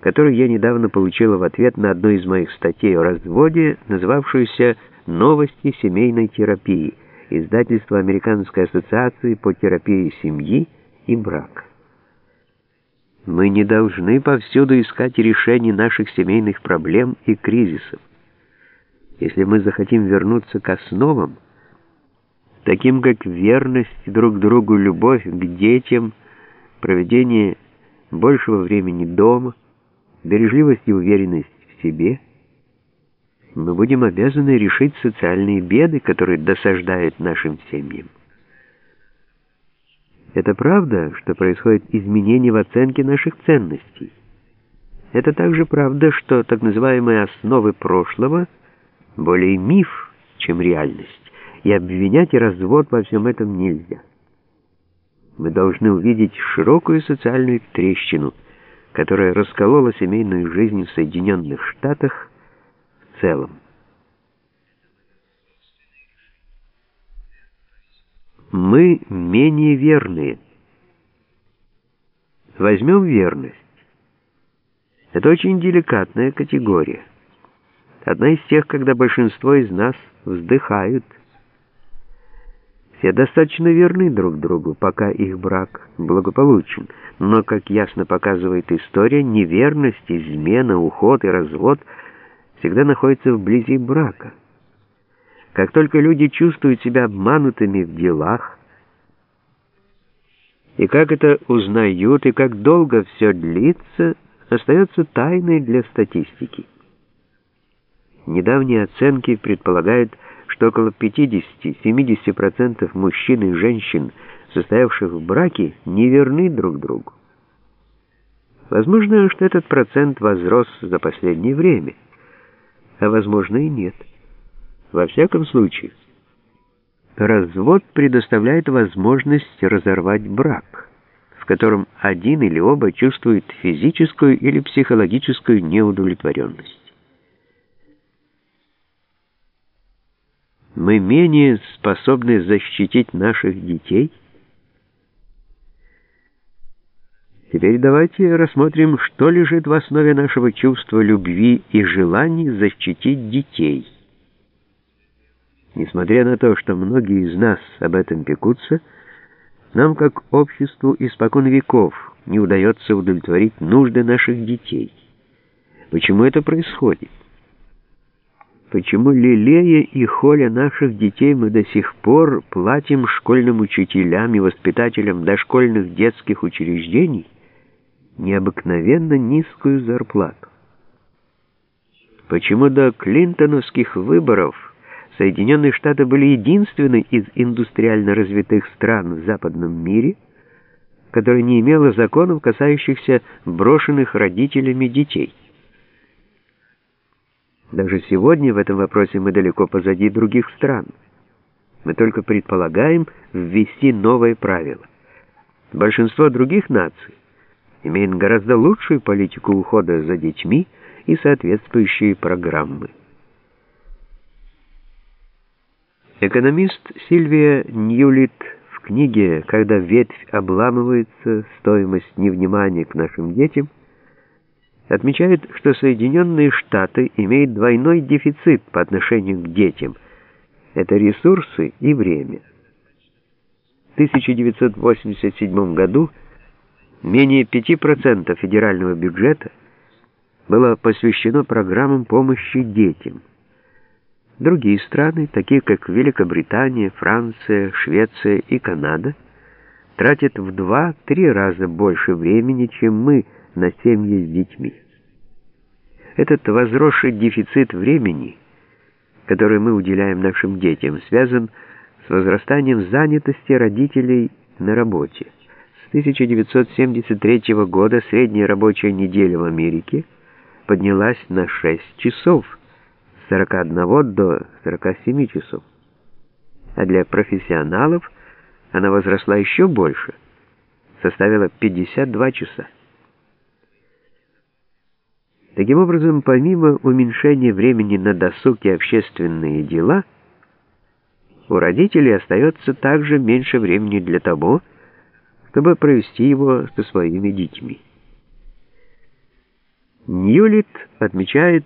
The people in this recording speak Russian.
который я недавно получила в ответ на одну из моих статей о разводе, называвшуюся «Новости семейной терапии», издательство Американской ассоциации по терапии семьи и брака. Мы не должны повсюду искать решений наших семейных проблем и кризисов. Если мы захотим вернуться к основам, таким как верность друг другу, любовь к детям, проведение большего времени дома, бережливость и уверенность в себе, мы будем обязаны решить социальные беды, которые досаждают нашим семьям. Это правда, что происходит изменение в оценке наших ценностей. Это также правда, что так называемые основы прошлого более миф, чем реальность, и обвинять и развод во всем этом нельзя. Мы должны увидеть широкую социальную трещину, которая расколола семейную жизнь в Соединенных Штатах в целом. Мы менее верные. Возьмем верность. Это очень деликатная категория. Одна из тех, когда большинство из нас вздыхают. Все достаточно верны друг другу, пока их брак благополучен. Но, как ясно показывает история, неверность, измена, уход и развод всегда находятся вблизи брака. Как только люди чувствуют себя обманутыми в делах, и как это узнают, и как долго все длится, остается тайной для статистики. Недавние оценки предполагают, что около 50-70% мужчин и женщин, состоявших в браке, не верны друг другу. Возможно, что этот процент возрос за последнее время, а возможно и нет. Во всяком случае, развод предоставляет возможность разорвать брак, в котором один или оба чувствуют физическую или психологическую неудовлетворенность. Мы менее способны защитить наших детей? Теперь давайте рассмотрим, что лежит в основе нашего чувства любви и желания защитить детей. Несмотря на то, что многие из нас об этом пекутся, нам, как обществу испокон веков, не удается удовлетворить нужды наших детей. Почему это происходит? Почему, лелея и холя наших детей, мы до сих пор платим школьным учителям и воспитателям дошкольных детских учреждений необыкновенно низкую зарплату? Почему до клинтоновских выборов Соединенные Штаты были единственной из индустриально развитых стран в западном мире, которая не имела законов, касающихся брошенных родителями детей. Даже сегодня в этом вопросе мы далеко позади других стран. Мы только предполагаем ввести новые правила. Большинство других наций имеет гораздо лучшую политику ухода за детьми и соответствующие программы. Экономист Сильвия Ньюлит в книге «Когда ветвь обламывается. Стоимость невнимания к нашим детям» отмечает, что Соединенные Штаты имеют двойной дефицит по отношению к детям. Это ресурсы и время. В 1987 году менее 5% федерального бюджета было посвящено программам помощи детям. Другие страны, такие как Великобритания, Франция, Швеция и Канада, тратят в 2-3 раза больше времени, чем мы на семьи с детьми. Этот возросший дефицит времени, который мы уделяем нашим детям, связан с возрастанием занятости родителей на работе. С 1973 года средняя рабочая неделя в Америке поднялась на 6 часов – 41 до 47 часов. А для профессионалов она возросла еще больше, составила 52 часа. Таким образом, помимо уменьшения времени на досуг и общественные дела, у родителей остается также меньше времени для того, чтобы провести его со своими детьми. Ньюлит отмечает